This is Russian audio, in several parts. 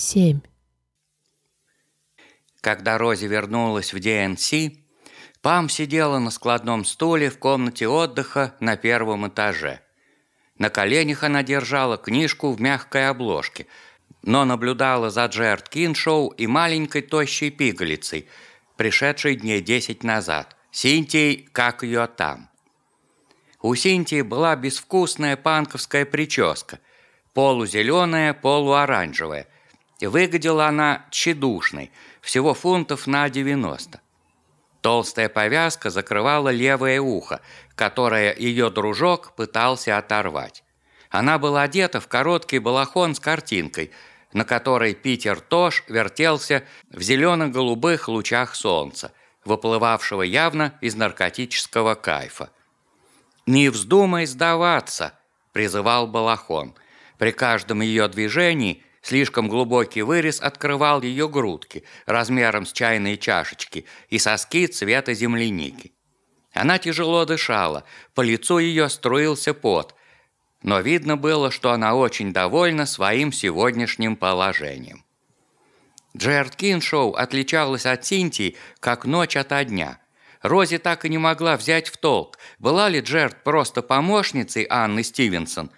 семь. Когда Рози вернулась в ДНС, Пам сидела на складном стуле в комнате отдыха на первом этаже. На коленях она держала книжку в мягкой обложке, но наблюдала за Джерд Киншоу и маленькой тощей пигалицей, пришедшей дней десять назад, Синтией, как ее там. У Синтии была безвкусная панковская прическа, полузеленая, полуоранжевая, выглядела она тщедушной, всего фунтов на 90. Толстая повязка закрывала левое ухо, которое ее дружок пытался оторвать. Она была одета в короткий балахон с картинкой, на которой Питер Тош вертелся в зелено-голубых лучах солнца, выплывавшего явно из наркотического кайфа. «Не вздумай сдаваться!» – призывал балахон. При каждом ее движении – Слишком глубокий вырез открывал ее грудки размером с чайные чашечки и соски цвета земляники. Она тяжело дышала, по лицу ее струился пот, но видно было, что она очень довольна своим сегодняшним положением. Джерд Киншоу отличалась от Синтии, как ночь ото дня. Рози так и не могла взять в толк, была ли Джерд просто помощницей Анны Стивенсон,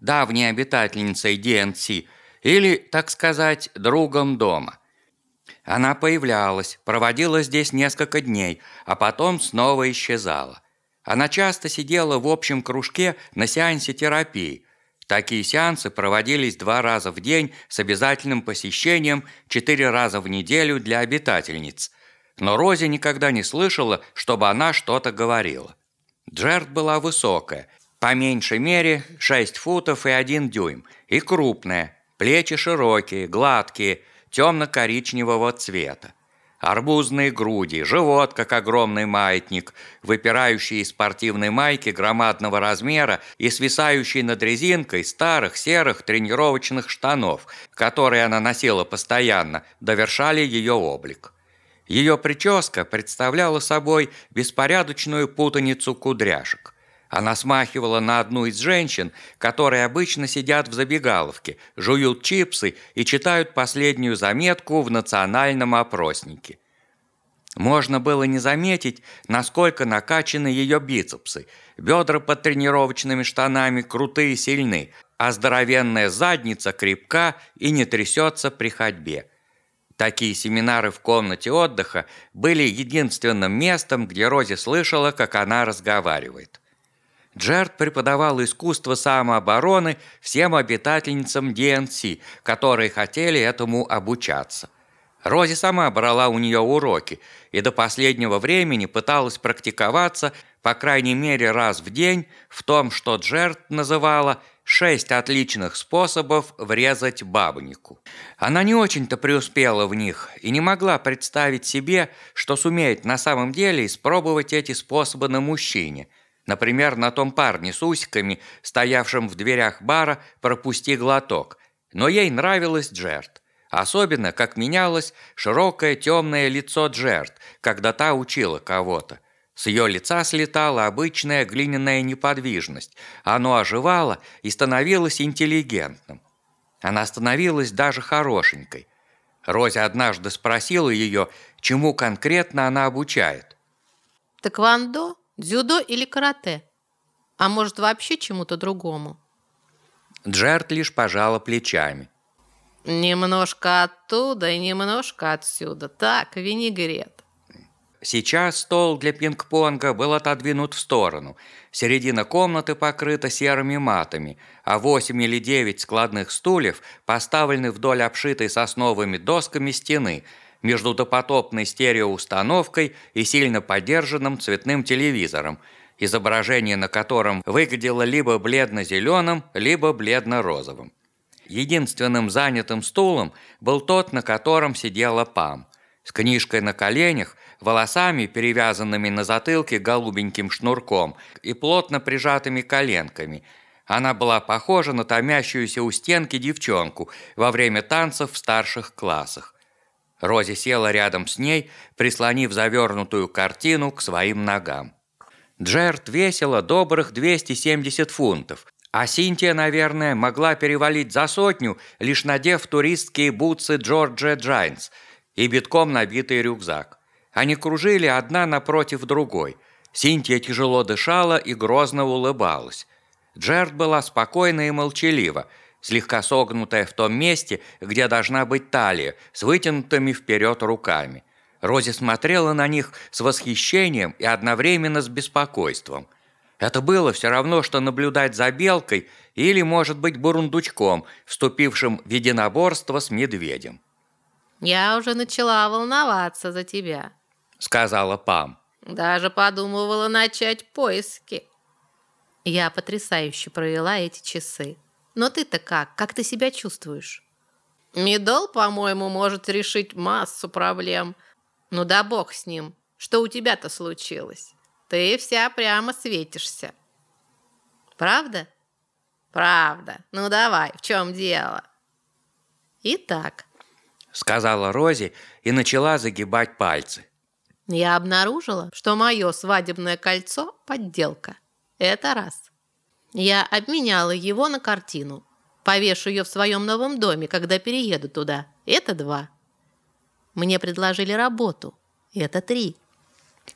давней обитательницей ДНС, или, так сказать, другом дома. Она появлялась, проводила здесь несколько дней, а потом снова исчезала. Она часто сидела в общем кружке на сеансе терапии. Такие сеансы проводились два раза в день с обязательным посещением четыре раза в неделю для обитательниц. Но Рози никогда не слышала, чтобы она что-то говорила. Джерд была высокая, по меньшей мере 6 футов и 1 дюйм, и крупная, Плечи широкие, гладкие, темно-коричневого цвета. Арбузные груди, живот, как огромный маятник, выпирающий из спортивной майки громадного размера и свисающий над резинкой старых серых тренировочных штанов, которые она носила постоянно, довершали ее облик. Ее прическа представляла собой беспорядочную путаницу кудряшек. Она смахивала на одну из женщин, которые обычно сидят в забегаловке, жуют чипсы и читают последнюю заметку в национальном опроснике. Можно было не заметить, насколько накачаны ее бицепсы. Бедра под тренировочными штанами крутые и сильны, а здоровенная задница крепка и не трясется при ходьбе. Такие семинары в комнате отдыха были единственным местом, где Рози слышала, как она разговаривает. Джерд преподавал искусство самообороны всем обитательницам ДНС, которые хотели этому обучаться. Рози сама брала у нее уроки и до последнего времени пыталась практиковаться по крайней мере раз в день в том, что Джерд называла «шесть отличных способов врезать бабнику». Она не очень-то преуспела в них и не могла представить себе, что сумеет на самом деле испробовать эти способы на мужчине – Например, на том парне с усиками, стоявшем в дверях бара «Пропусти глоток». Но ей нравилась Джерт. Особенно, как менялось широкое темное лицо Джерт, когда та учила кого-то. С ее лица слетала обычная глиняная неподвижность. Оно оживало и становилось интеллигентным. Она становилась даже хорошенькой. Рози однажды спросила ее, чему конкретно она обучает. «Тэквондо?» Дзюдо или карате? А может, вообще чему-то другому? Джерт лишь пожала плечами. Немножко оттуда и немножко отсюда. Так, винегрет. Сейчас стол для пинг-понга был отодвинут в сторону. Середина комнаты покрыта серыми матами, а восемь или девять складных стульев поставлены вдоль обшитой сосновыми досками стены – между допотопной стереоустановкой и сильно поддержанным цветным телевизором, изображение на котором выглядело либо бледно-зеленым, либо бледно-розовым. Единственным занятым стулом был тот, на котором сидела Пам, с книжкой на коленях, волосами, перевязанными на затылке голубеньким шнурком и плотно прижатыми коленками. Она была похожа на томящуюся у стенки девчонку во время танцев в старших классах. Рози села рядом с ней, прислонив завернутую картину к своим ногам. Джерт весила добрых 270 фунтов, А Синтия, наверное, могла перевалить за сотню, лишь надев туристские бутсы Джорджа Джайнс и битком набитый рюкзак. Они кружили одна напротив другой. Синтия тяжело дышала и грозно улыбалась. Джерд была спокойна и молчалива, слегка согнутая в том месте, где должна быть талия, с вытянутыми вперед руками. Рози смотрела на них с восхищением и одновременно с беспокойством. Это было все равно, что наблюдать за белкой или, может быть, бурундучком, вступившим в единоборство с медведем. «Я уже начала волноваться за тебя», — сказала Пам. «Даже подумывала начать поиски». Я потрясающе провела эти часы. Но ты-то как? Как ты себя чувствуешь? Медол, по-моему, может решить массу проблем. Ну да бог с ним. Что у тебя-то случилось? Ты вся прямо светишься. Правда? Правда. Ну давай, в чем дело? Итак. Сказала Рози и начала загибать пальцы. Я обнаружила, что мое свадебное кольцо – подделка. Это раз. Я обменяла его на картину. Повешу ее в своем новом доме, когда перееду туда. Это два. Мне предложили работу. Это три.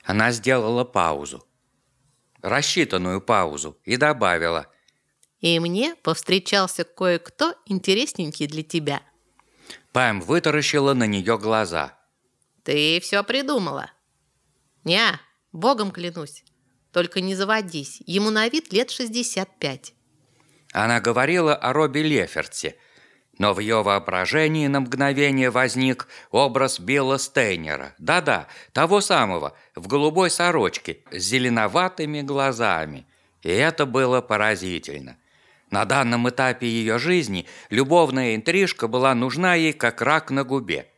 Она сделала паузу. Рассчитанную паузу. И добавила. И мне повстречался кое-кто интересненький для тебя. Пэм вытаращила на нее глаза. Ты все придумала. Не, богом клянусь. Только не заводись, ему на вид лет 65. Она говорила о Робби Леферте – но в ее воображении на мгновение возник образ Билла Стейнера. Да-да, того самого, в голубой сорочке, с зеленоватыми глазами. И это было поразительно. На данном этапе ее жизни любовная интрижка была нужна ей как рак на губе.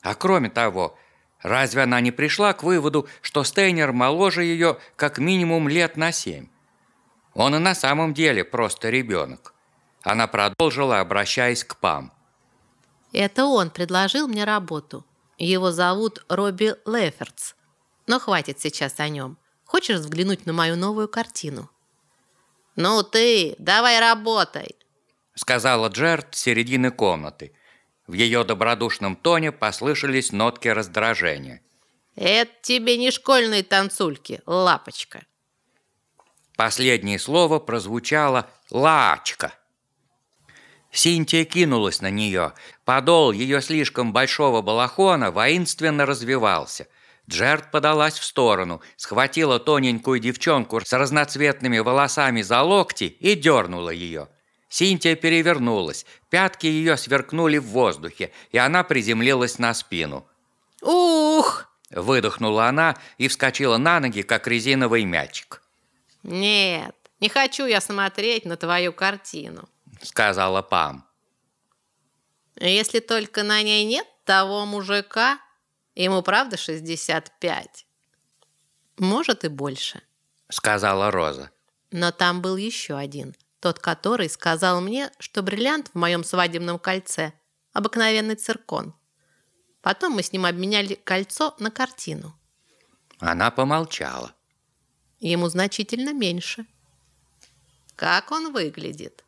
А кроме того, разве она не пришла к выводу, что Стейнер моложе ее как минимум лет на семь? Он и на самом деле просто ребенок. Она продолжила, обращаясь к Пам. «Это он предложил мне работу. Его зовут Робби Лефертс. Но хватит сейчас о нем. Хочешь взглянуть на мою новую картину?» «Ну ты, давай работай!» Сказала Джерд с середины комнаты. В ее добродушном тоне послышались нотки раздражения. «Это тебе не школьные танцульки, лапочка!» Последнее слово прозвучало «лачка». Синтия кинулась на нее. Подол ее слишком большого балахона воинственно развивался. Джерд подалась в сторону, схватила тоненькую девчонку с разноцветными волосами за локти и дернула ее. Синтия перевернулась, пятки ее сверкнули в воздухе, и она приземлилась на спину. «Ух!» – выдохнула она и вскочила на ноги, как резиновый мячик. «Нет, не хочу я смотреть на твою картину сказала Пам. Если только на ней нет того мужика, ему правда 65. Может и больше, сказала Роза. Но там был еще один, тот, который сказал мне, что бриллиант в моем свадебном кольце – обыкновенный циркон. Потом мы с ним обменяли кольцо на картину. Она помолчала. Ему значительно меньше. Как он выглядит?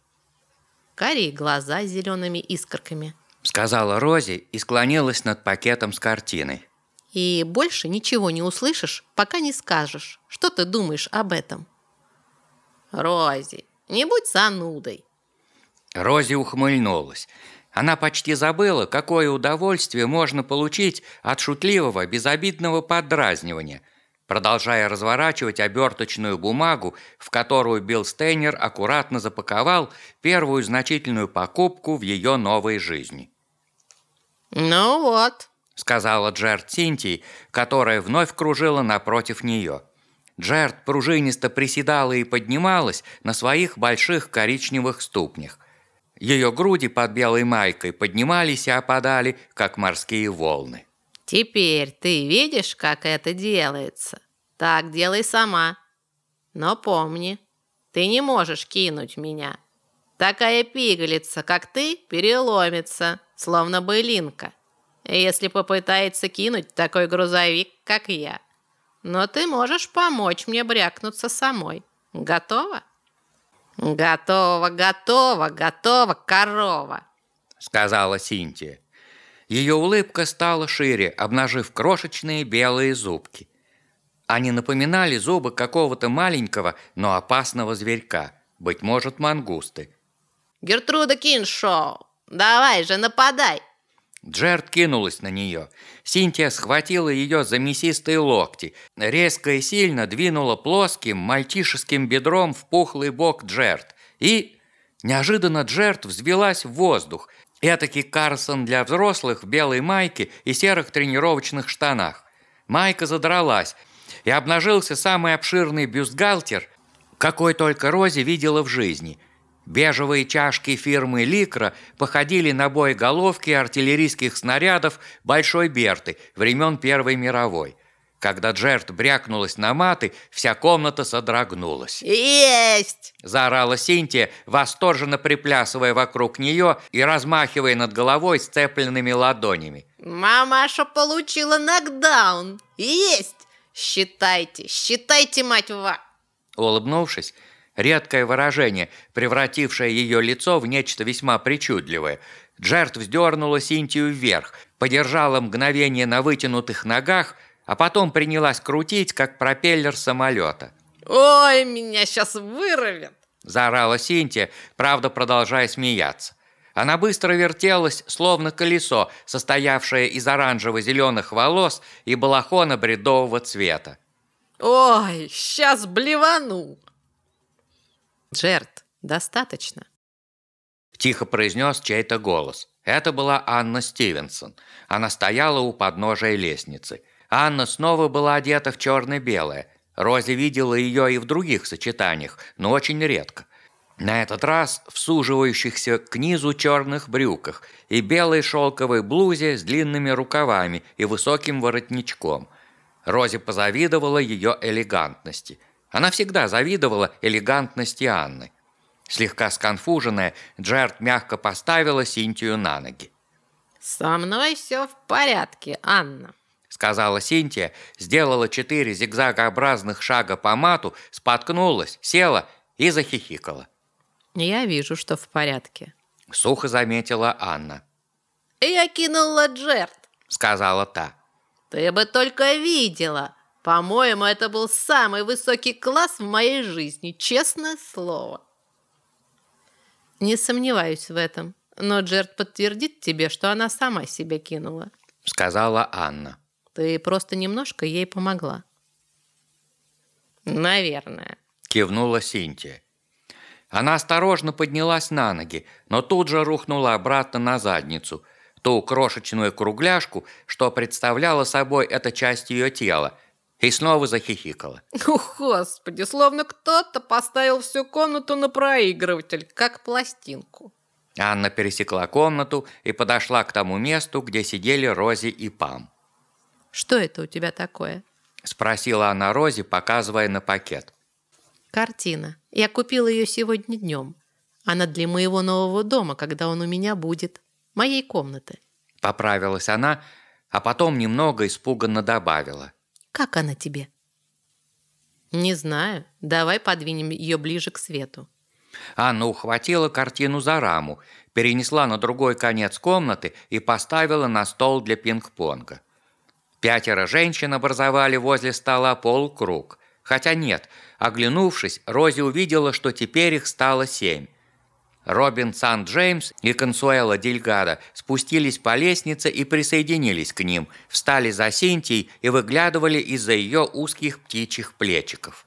карие глаза с зелеными искорками. Сказала Рози и склонилась над пакетом с картиной. И больше ничего не услышишь, пока не скажешь, что ты думаешь об этом. Рози, не будь занудой. Рози ухмыльнулась. Она почти забыла, какое удовольствие можно получить от шутливого, безобидного подразнивания – продолжая разворачивать оберточную бумагу, в которую Билл Стейнер аккуратно запаковал первую значительную покупку в ее новой жизни. «Ну вот», — сказала Джерд Синтий, которая вновь кружила напротив нее. Джерд пружинисто приседала и поднималась на своих больших коричневых ступнях. Ее груди под белой майкой поднимались и опадали, как морские волны. Теперь ты видишь, как это делается? Так делай сама. Но помни, ты не можешь кинуть меня. Такая пигалица, как ты, переломится, словно былинка, если попытается кинуть такой грузовик, как я. Но ты можешь помочь мне брякнуться самой. Готова? Готово, готово, готово, корова. Сказала Синтия. Ее улыбка стала шире, обнажив крошечные белые зубки. Они напоминали зубы какого-то маленького, но опасного зверька, быть может, мангусты. Гертруда Киншоу, давай же, нападай. Джерд кинулась на нее. Синтия схватила ее за мясистые локти, резко и сильно двинула плоским мальчишеским бедром в пухлый бок Джерд. И неожиданно Джерд взвелась в воздух. Этакий Карсон для взрослых в белой майке и серых тренировочных штанах. Майка задралась, и обнажился самый обширный бюстгальтер, какой только Рози видела в жизни – Бежевые чашки фирмы «Ликра» походили на боеголовки артиллерийских снарядов «Большой Берты» времен Первой мировой. Когда Джерт брякнулась на маты, вся комната содрогнулась. «Есть!» – заорала Синтия, восторженно приплясывая вокруг нее и размахивая над головой сцепленными ладонями. «Мамаша получила нокдаун! Есть! Считайте, считайте, мать ва!» Улыбнувшись, Редкое выражение, превратившее ее лицо в нечто весьма причудливое. Джерт вздернула Синтию вверх, подержала мгновение на вытянутых ногах, а потом принялась крутить, как пропеллер самолета. «Ой, меня сейчас вырвет!» – заорала Синтия, правда продолжая смеяться. Она быстро вертелась, словно колесо, состоявшее из оранжево-зеленых волос и балахона бредового цвета. «Ой, сейчас блевану!» Джерт, достаточно. Тихо произнес чей-то голос. Это была Анна Стивенсон. Она стояла у подножия лестницы. Анна снова была одета в черно-белое. Рози видела ее и в других сочетаниях, но очень редко. На этот раз в суживающихся к низу черных брюках и белой шелковой блузе с длинными рукавами и высоким воротничком. Рози позавидовала ее элегантности – она всегда завидовала элегантности Анны. Слегка сконфуженная, Джерд мягко поставила Синтию на ноги. «Со мной все в порядке, Анна», — сказала Синтия, сделала четыре зигзагообразных шага по мату, споткнулась, села и захихикала. «Я вижу, что в порядке», — сухо заметила Анна. «Я кинула Джерд», — сказала та. «Ты бы только видела, по-моему, это был самый высокий класс в моей жизни, честное слово. Не сомневаюсь в этом, но Джерд подтвердит тебе, что она сама себя кинула. Сказала Анна. Ты просто немножко ей помогла. Наверное. Кивнула Синтия. Она осторожно поднялась на ноги, но тут же рухнула обратно на задницу, ту крошечную кругляшку, что представляла собой эта часть ее тела – и снова захихикала. О, Господи, словно кто-то поставил всю комнату на проигрыватель, как пластинку. Анна пересекла комнату и подошла к тому месту, где сидели Рози и Пам. «Что это у тебя такое?» Спросила она Рози, показывая на пакет. «Картина. Я купила ее сегодня днем. Она для моего нового дома, когда он у меня будет. Моей комнаты». Поправилась она, а потом немного испуганно добавила. Как она тебе?» «Не знаю. Давай подвинем ее ближе к свету». Анна ухватила картину за раму, перенесла на другой конец комнаты и поставила на стол для пинг-понга. Пятеро женщин образовали возле стола полукруг. Хотя нет, оглянувшись, Рози увидела, что теперь их стало семь. Робин Сан-Джеймс и Консуэла Дельгадо спустились по лестнице и присоединились к ним, встали за Синтией и выглядывали из-за ее узких птичьих плечиков.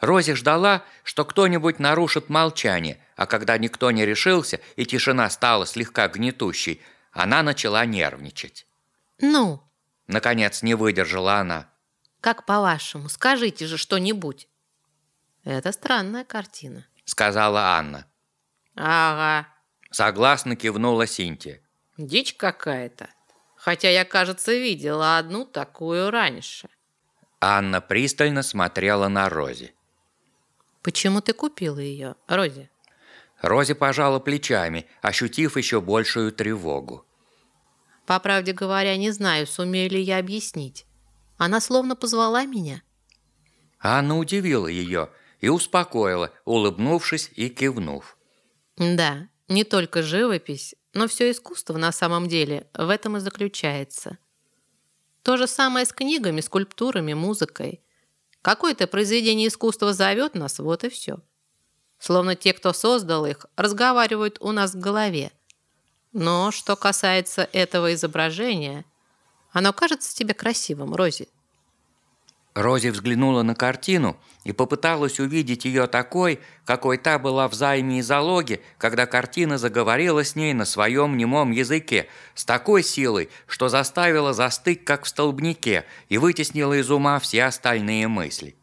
Рози ждала, что кто-нибудь нарушит молчание, а когда никто не решился и тишина стала слегка гнетущей, она начала нервничать. «Ну?» Наконец не выдержала она. «Как по-вашему? Скажите же что-нибудь». «Это странная картина», — сказала Анна. «Ага», — согласно кивнула Синтия. «Дичь какая-то. Хотя я, кажется, видела одну такую раньше». Анна пристально смотрела на Рози. «Почему ты купила ее, Рози?» Рози пожала плечами, ощутив еще большую тревогу. «По правде говоря, не знаю, сумею ли я объяснить. Она словно позвала меня». Анна удивила ее, и успокоила, улыбнувшись и кивнув. Да, не только живопись, но все искусство на самом деле в этом и заключается. То же самое с книгами, скульптурами, музыкой. Какое-то произведение искусства зовет нас, вот и все. Словно те, кто создал их, разговаривают у нас в голове. Но что касается этого изображения, оно кажется тебе красивым, Рози. Рози взглянула на картину и попыталась увидеть ее такой, какой та была в займе и залоге, когда картина заговорила с ней на своем немом языке, с такой силой, что заставила застыть, как в столбнике, и вытеснила из ума все остальные мысли.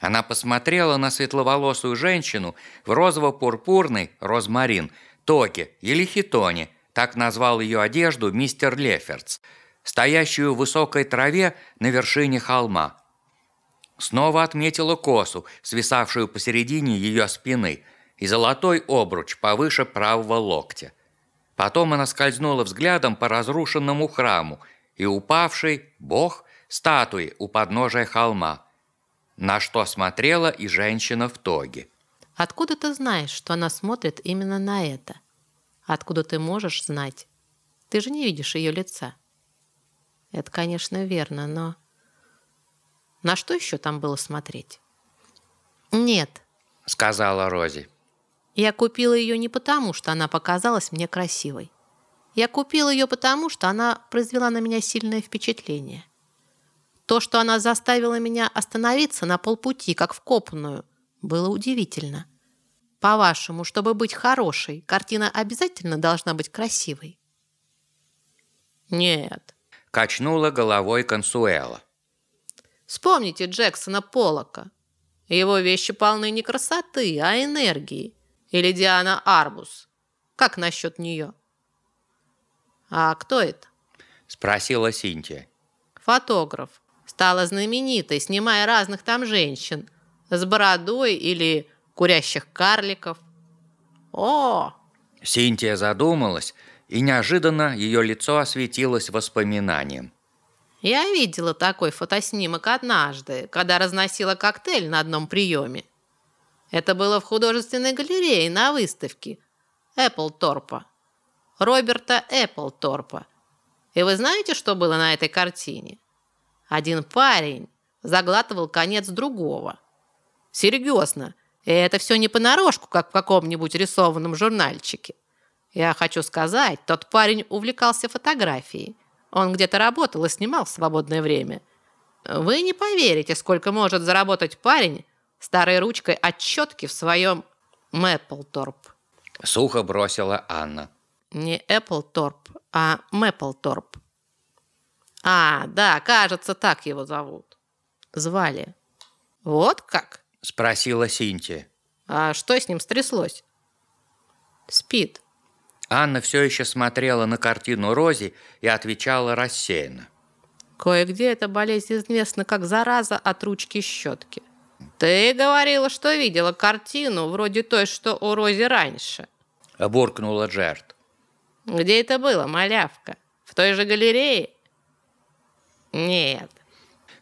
Она посмотрела на светловолосую женщину в розово-пурпурной, розмарин, токе или хитоне, так назвал ее одежду мистер Леферц, стоящую в высокой траве на вершине холма – Снова отметила косу, свисавшую посередине ее спины, и золотой обруч повыше правого локтя. Потом она скользнула взглядом по разрушенному храму и упавший бог статуи у подножия холма, на что смотрела и женщина в тоге. Откуда ты знаешь, что она смотрит именно на это? Откуда ты можешь знать? Ты же не видишь ее лица. Это, конечно, верно, но... На что еще там было смотреть? «Нет», — сказала Рози. «Я купила ее не потому, что она показалась мне красивой. Я купила ее потому, что она произвела на меня сильное впечатление. То, что она заставила меня остановиться на полпути, как вкопанную, было удивительно. По-вашему, чтобы быть хорошей, картина обязательно должна быть красивой?» «Нет», — качнула головой Консуэла. Вспомните Джексона Поллока. Его вещи полны не красоты, а энергии. Или Диана Арбус. Как насчет нее? А кто это? Спросила Синтия. Фотограф. Стала знаменитой, снимая разных там женщин. С бородой или курящих карликов. О! Синтия задумалась, и неожиданно ее лицо осветилось воспоминанием. Я видела такой фотоснимок однажды, когда разносила коктейль на одном приеме. Это было в художественной галерее на выставке Эпплторпа. Роберта Эпплторпа. И вы знаете, что было на этой картине? Один парень заглатывал конец другого. Серьезно, это все не понарошку, как в каком-нибудь рисованном журнальчике. Я хочу сказать, тот парень увлекался фотографией. Он где-то работал и снимал в свободное время. Вы не поверите, сколько может заработать парень старой ручкой отчетки в своем Мэпплторп. Сухо бросила Анна. Не Эпплторп, а Мэпплторп. А, да, кажется, так его зовут. Звали. Вот как? Спросила Синтия. А что с ним стряслось? Спит. Анна все еще смотрела на картину Рози и отвечала рассеянно. Кое-где эта болезнь известна как зараза от ручки щетки. Ты говорила, что видела картину вроде той, что у Рози раньше. Буркнула Джерт. Где это было, малявка? В той же галерее? Нет.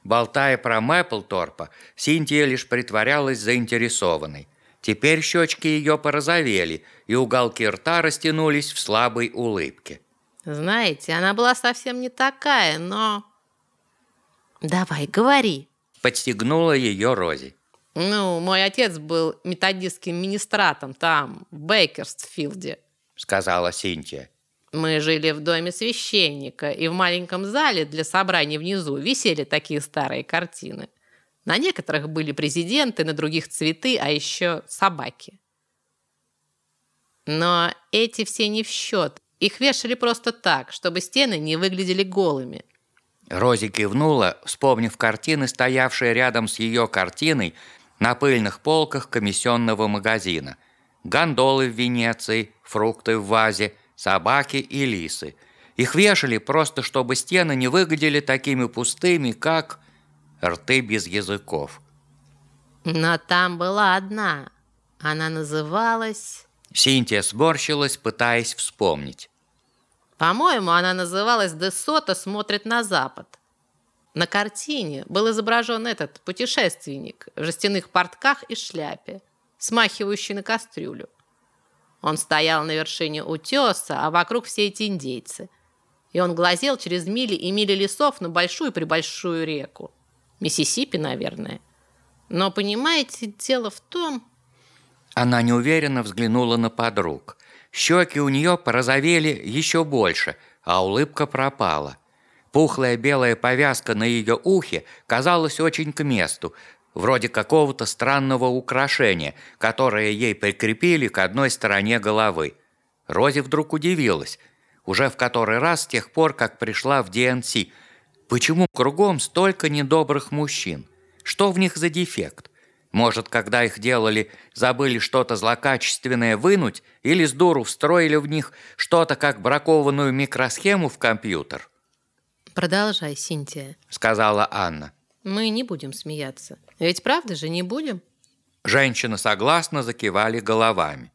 Болтая про Мэпплторпа, Синтия лишь притворялась заинтересованной. Теперь щечки ее порозовели, и уголки рта растянулись в слабой улыбке. «Знаете, она была совсем не такая, но...» «Давай, говори!» Подстегнула ее Рози. «Ну, мой отец был методистским министратом там, в Бейкерстфилде», сказала Синтия. Мы жили в доме священника, и в маленьком зале для собраний внизу висели такие старые картины. На некоторых были президенты, на других цветы, а еще собаки. Но эти все не в счет. Их вешали просто так, чтобы стены не выглядели голыми. Рози кивнула, вспомнив картины, стоявшие рядом с ее картиной на пыльных полках комиссионного магазина. Гондолы в Венеции, фрукты в вазе, собаки и лисы. Их вешали просто, чтобы стены не выглядели такими пустыми, как рты без языков. Но там была одна. Она называлась... Синтия сборщилась, пытаясь вспомнить. По-моему, она называлась «Де Сото смотрит на запад». На картине был изображен этот путешественник в жестяных портках и шляпе, смахивающий на кастрюлю. Он стоял на вершине утеса, а вокруг все эти индейцы. И он глазел через мили и мили лесов на большую-пребольшую реку. Миссисипи, наверное. Но, понимаете, дело в том... Она неуверенно взглянула на подруг. Щеки у нее порозовели еще больше, а улыбка пропала. Пухлая белая повязка на ее ухе казалась очень к месту, вроде какого-то странного украшения, которое ей прикрепили к одной стороне головы. Рози вдруг удивилась, уже в который раз с тех пор, как пришла в ДНС, почему кругом столько недобрых мужчин? Что в них за дефект? Может, когда их делали, забыли что-то злокачественное вынуть или с дуру встроили в них что-то как бракованную микросхему в компьютер? «Продолжай, Синтия», — сказала Анна. «Мы не будем смеяться. Ведь правда же не будем?» Женщины согласно закивали головами.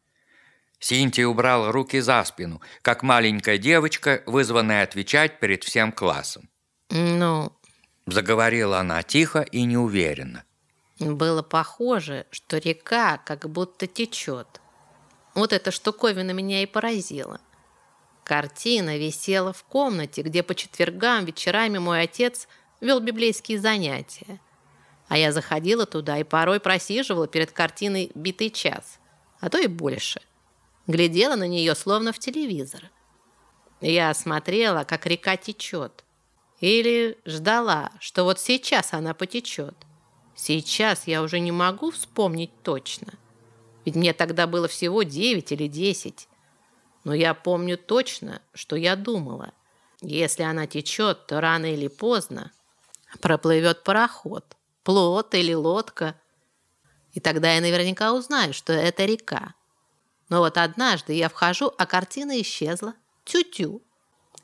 Синтия убрала руки за спину, как маленькая девочка, вызванная отвечать перед всем классом. «Ну...» Заговорила она тихо и неуверенно. Было похоже, что река как будто течет. Вот эта штуковина меня и поразила. Картина висела в комнате, где по четвергам вечерами мой отец вел библейские занятия. А я заходила туда и порой просиживала перед картиной битый час, а то и больше. Глядела на нее, словно в телевизор. Я смотрела, как река течет. Или ждала, что вот сейчас она потечет. Сейчас я уже не могу вспомнить точно. Ведь мне тогда было всего девять или десять. Но я помню точно, что я думала. Если она течет, то рано или поздно проплывет пароход, плот или лодка. И тогда я наверняка узнаю, что это река. Но вот однажды я вхожу, а картина исчезла. Тю-тю.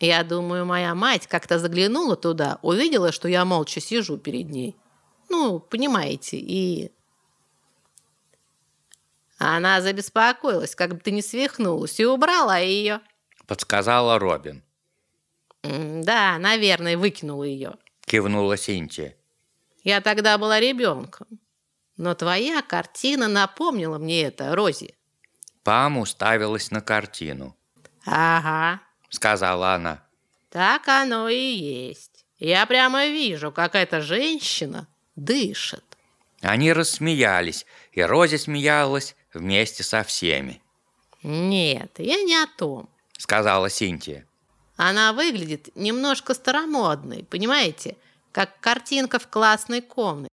Я думаю, моя мать как-то заглянула туда, увидела, что я молча сижу перед ней. Ну, понимаете, и она забеспокоилась, как бы ты не свихнулась, и убрала ее. Подсказала Робин. Да, наверное, выкинула ее. Кивнула Синтия. Я тогда была ребенком. Но твоя картина напомнила мне это, Рози. Пам уставилась на картину. Ага, сказала она. Так оно и есть. Я прямо вижу, как эта женщина дышит. Они рассмеялись, и Рози смеялась, вместе со всеми. «Нет, я не о том», — сказала Синтия. «Она выглядит немножко старомодной, понимаете, как картинка в классной комнате.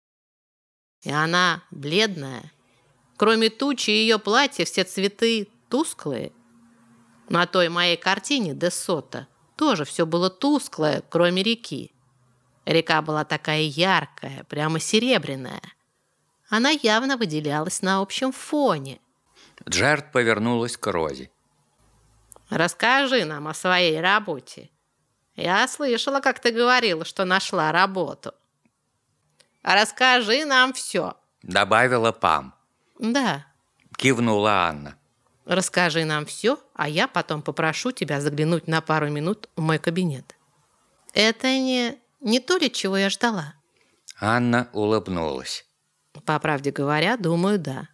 И она бледная. Кроме тучи ее платья все цветы тусклые. На той моей картине Десота тоже все было тусклое, кроме реки. Река была такая яркая, прямо серебряная. Она явно выделялась на общем фоне. Джерд повернулась к Розе. «Расскажи нам о своей работе. Я слышала, как ты говорила, что нашла работу. Расскажи нам все», — добавила Пам. «Да», — кивнула Анна. «Расскажи нам все, а я потом попрошу тебя заглянуть на пару минут в мой кабинет. Это не, не то ли, чего я ждала?» Анна улыбнулась. По правде говоря, думаю, да.